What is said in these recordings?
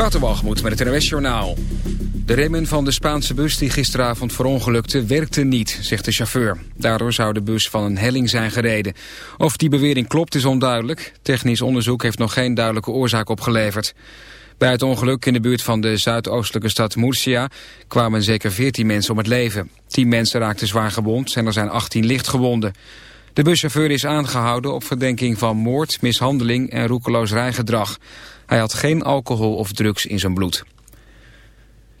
Waterwalgemoed met het NOS Journaal. De remmen van de Spaanse bus die gisteravond verongelukte werkte niet, zegt de chauffeur. Daardoor zou de bus van een helling zijn gereden. Of die bewering klopt is onduidelijk. Technisch onderzoek heeft nog geen duidelijke oorzaak opgeleverd. Bij het ongeluk in de buurt van de zuidoostelijke stad Murcia kwamen zeker 14 mensen om het leven. 10 mensen raakten zwaar gewond en er zijn 18 licht gewonden. De buschauffeur is aangehouden op verdenking van moord, mishandeling en roekeloos rijgedrag. Hij had geen alcohol of drugs in zijn bloed.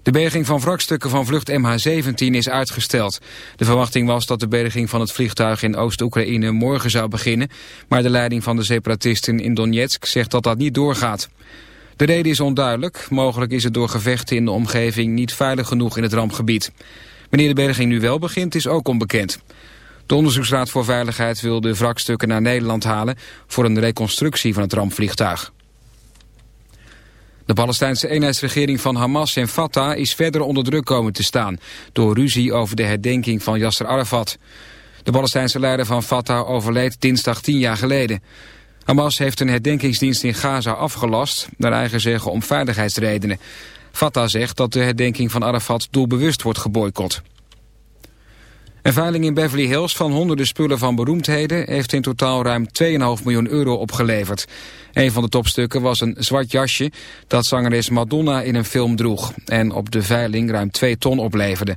De berging van wrakstukken van vlucht MH17 is uitgesteld. De verwachting was dat de berging van het vliegtuig in Oost-Oekraïne morgen zou beginnen, maar de leiding van de separatisten in Donetsk zegt dat dat niet doorgaat. De reden is onduidelijk. Mogelijk is het door gevechten in de omgeving niet veilig genoeg in het rampgebied. Wanneer de berging nu wel begint is ook onbekend. De Onderzoeksraad voor Veiligheid wil de wrakstukken naar Nederland halen voor een reconstructie van het rampvliegtuig. De Palestijnse eenheidsregering van Hamas en Fatah is verder onder druk komen te staan... door ruzie over de herdenking van Yasser Arafat. De Palestijnse leider van Fatah overleed dinsdag tien jaar geleden. Hamas heeft een herdenkingsdienst in Gaza afgelast... naar eigen zeggen om veiligheidsredenen. Fatah zegt dat de herdenking van Arafat doelbewust wordt geboycott. Een veiling in Beverly Hills van honderden spullen van beroemdheden... heeft in totaal ruim 2,5 miljoen euro opgeleverd. Een van de topstukken was een zwart jasje... dat zangeres Madonna in een film droeg... en op de veiling ruim 2 ton opleverde.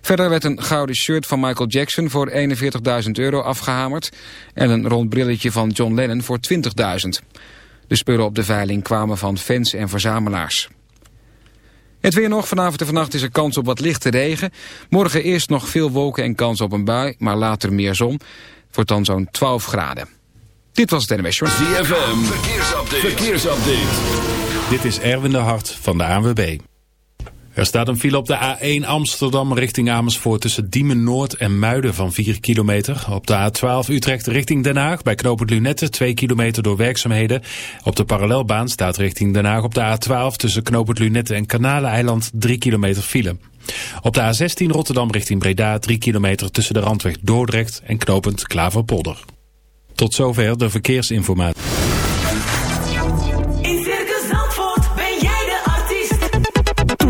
Verder werd een gouden shirt van Michael Jackson voor 41.000 euro afgehamerd... en een rond brilletje van John Lennon voor 20.000. De spullen op de veiling kwamen van fans en verzamelaars. Het weer nog. Vanavond en vannacht is er kans op wat lichte regen. Morgen eerst nog veel wolken en kans op een bui, maar later meer zon. Het wordt dan zo'n 12 graden. Dit was het NMS Short. ZFM, verkeersupdate. verkeersupdate. Dit is Erwin de Hart van de ANWB. Er staat een file op de A1 Amsterdam richting Amersfoort tussen Diemen Noord en Muiden van 4 kilometer. Op de A12 Utrecht richting Den Haag bij knooppunt Lunette 2 kilometer door werkzaamheden. Op de parallelbaan staat richting Den Haag op de A12 tussen knooppunt Lunette en Kanaleneiland 3 kilometer file. Op de A16 Rotterdam richting Breda 3 kilometer tussen de randweg Dordrecht en knooppunt Klaverpolder. Tot zover de verkeersinformatie.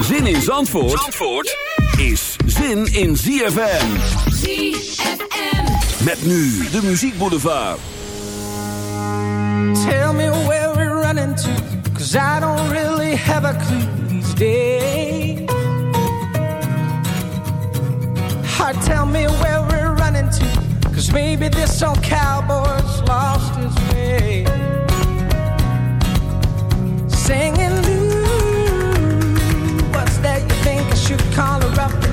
Zin in Zandvoort, Zandvoort is zin in ZFM. ZFM. Met nu de muziekboulevard. Tell me where we're running to, cause I don't really have a clue these days. Heart, tell me where we're running to, cause maybe this old cowboy's lost his way. Singing, collar up.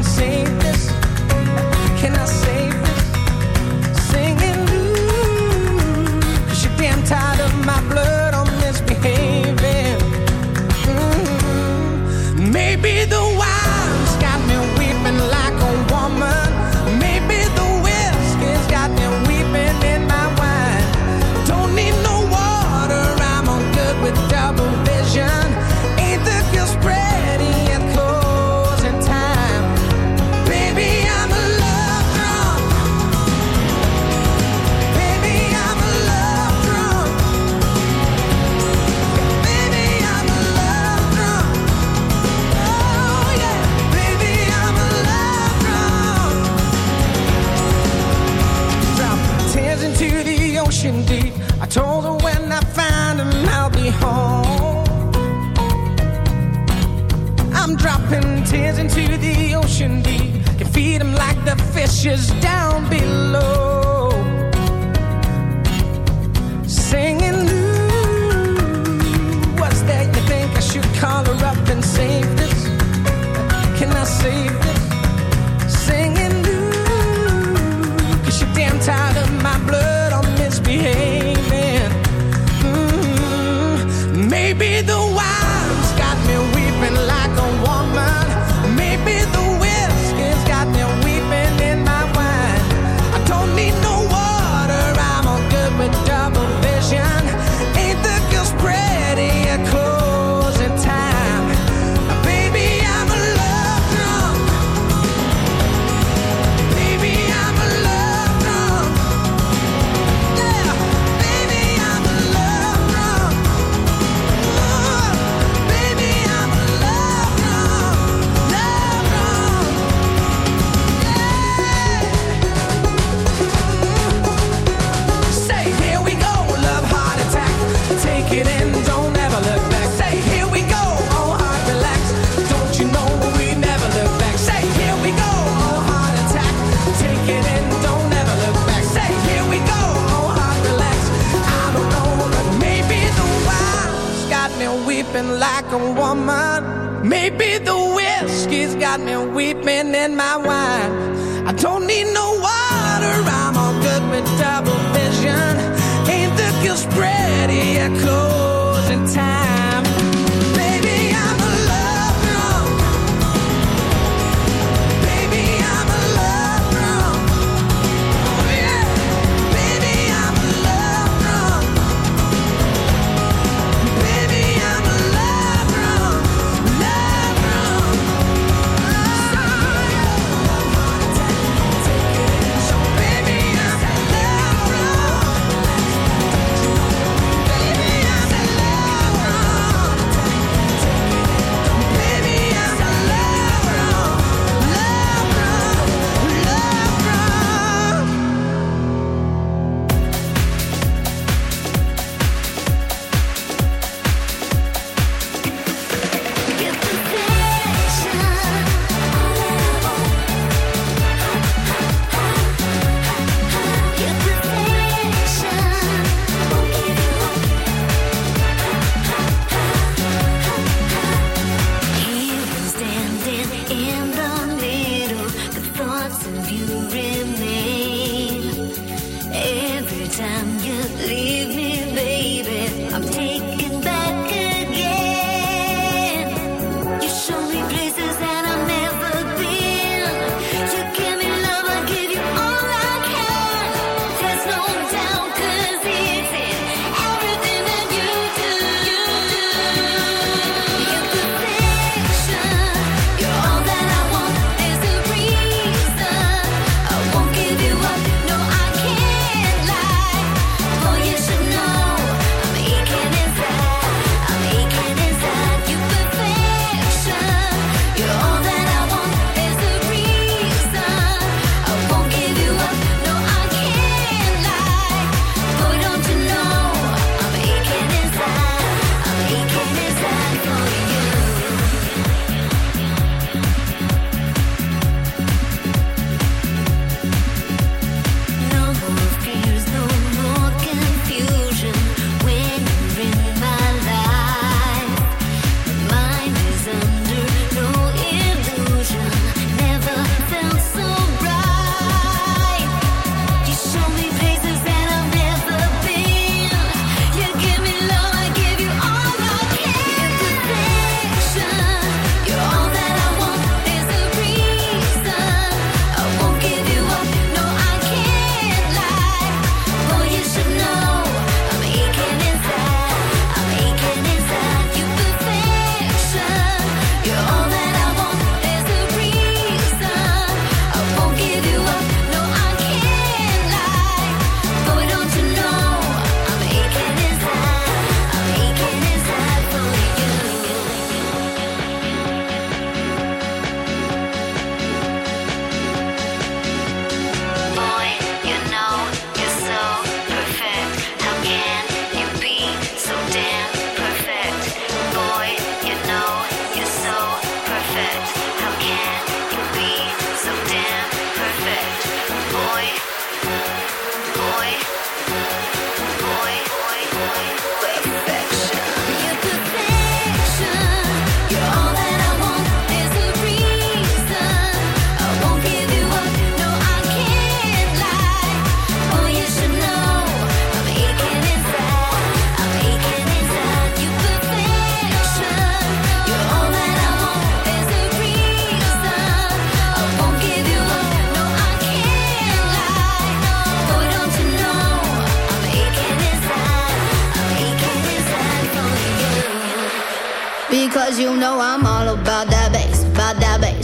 into the ocean deep. can feed them like the fishes down below.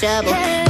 trouble.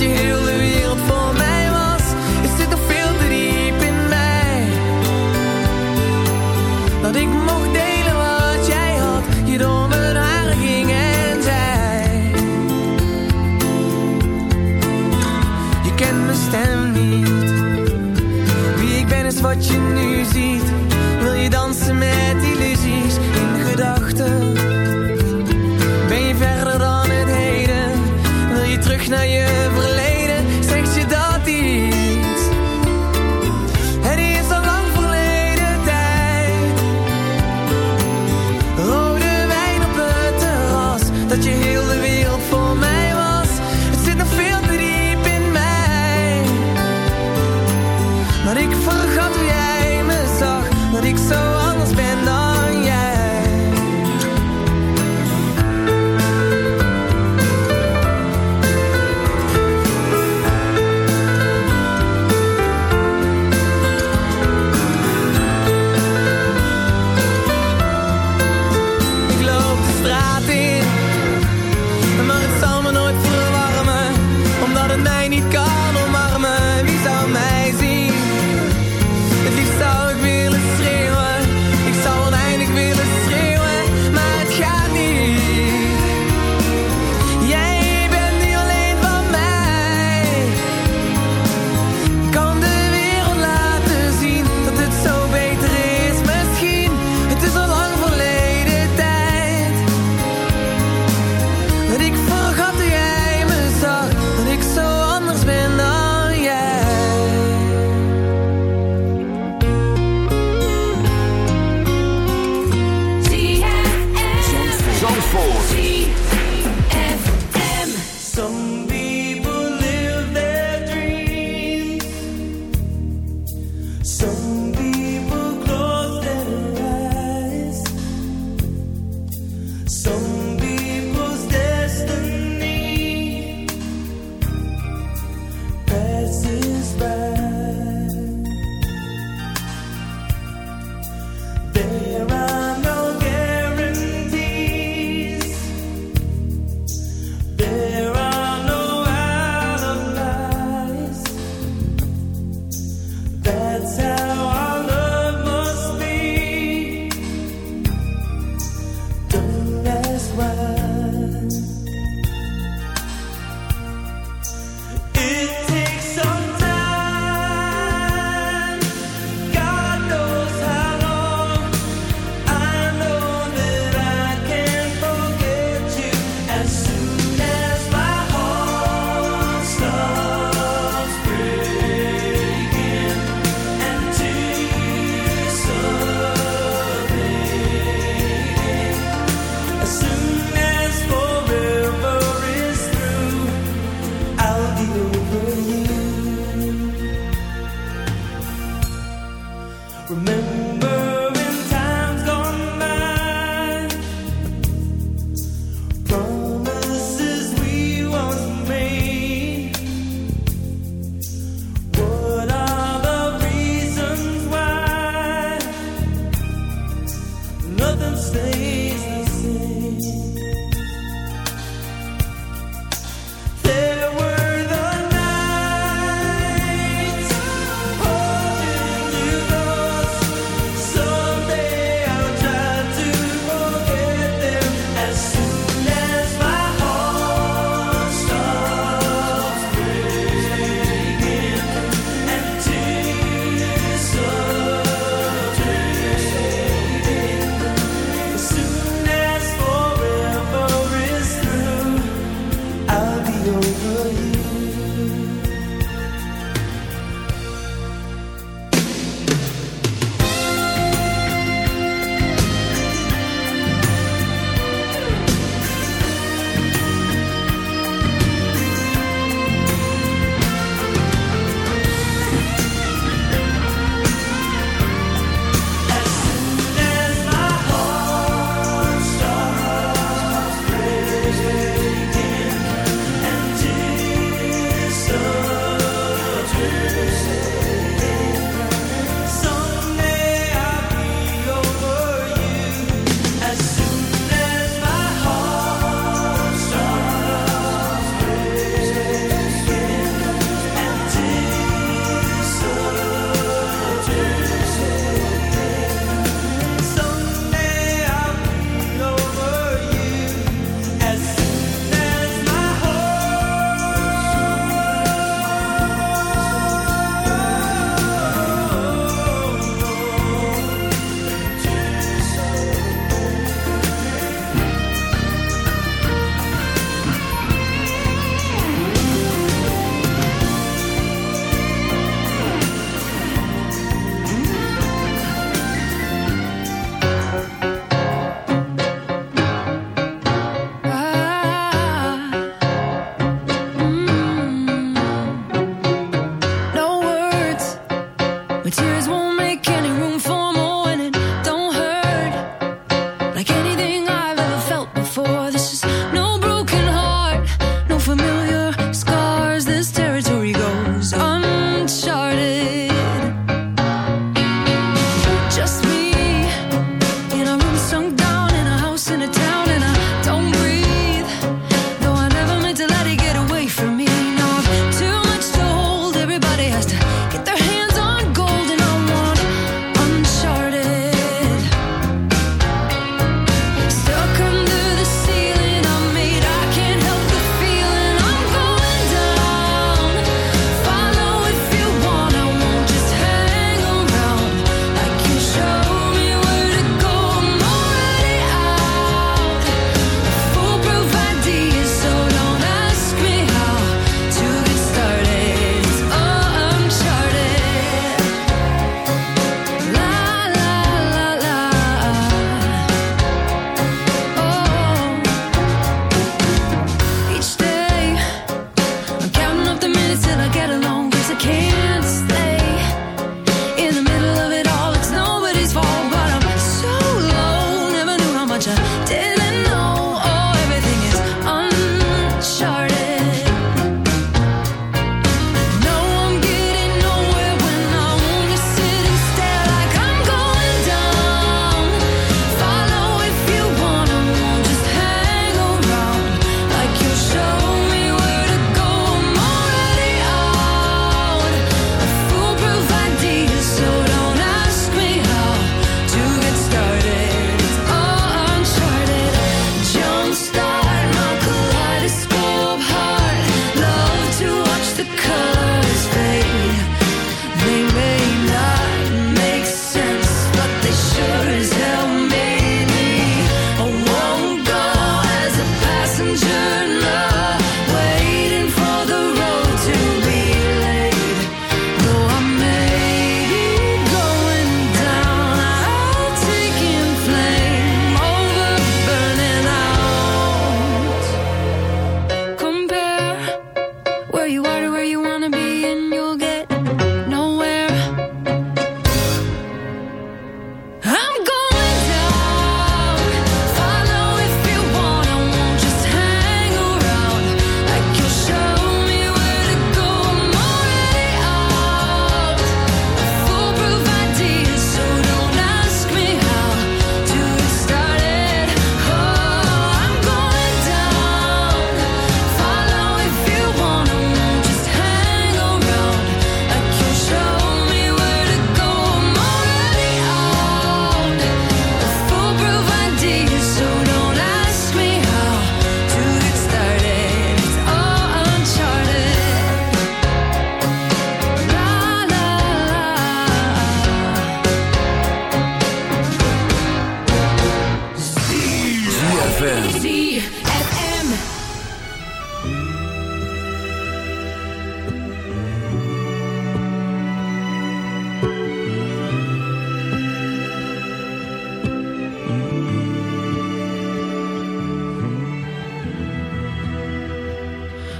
Je heel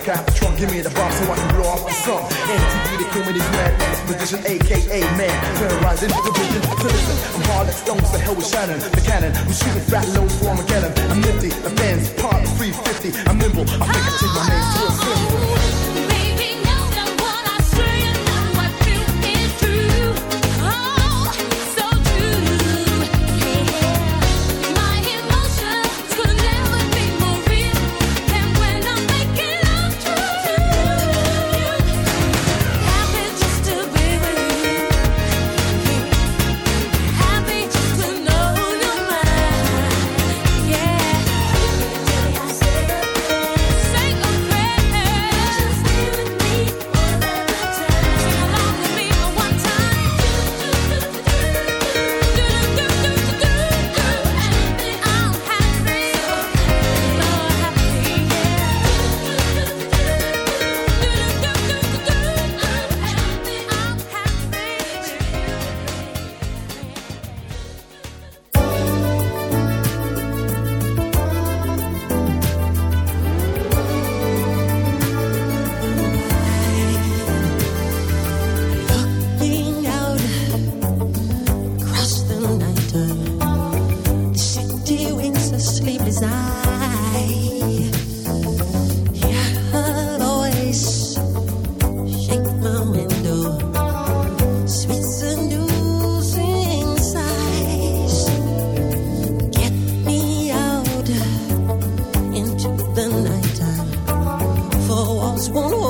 some kind of trunk. Give me the bomb so I can blow off the sun. MTV, the comedy man, expedition, aka man. Terrorizing the vision. So listen, I'm hard as stones, the hell with Shannon, the cannon. I'm shooting fat loads for Armageddon. I'm nifty, the fans part 350. I'm nimble, I think I take my name to a symbol. won't